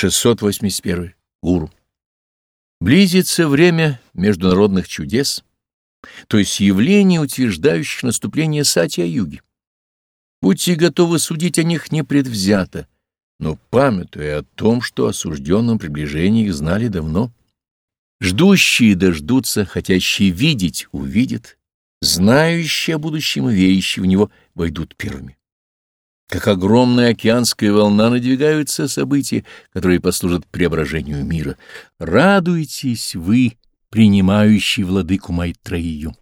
681. Гуру. Близится время международных чудес, то есть явлений, утверждающих наступление сатья-юги. Будьте готовы судить о них непредвзято, но памятуя о том, что осужденном приближении их знали давно. Ждущие дождутся, хотящие видеть увидят, знающие о будущем и верящие в него войдут первыми. Как огромная океанская волна надвигаются события, которые послужат преображению мира. Радуйтесь вы, принимающий владыку Майтрею.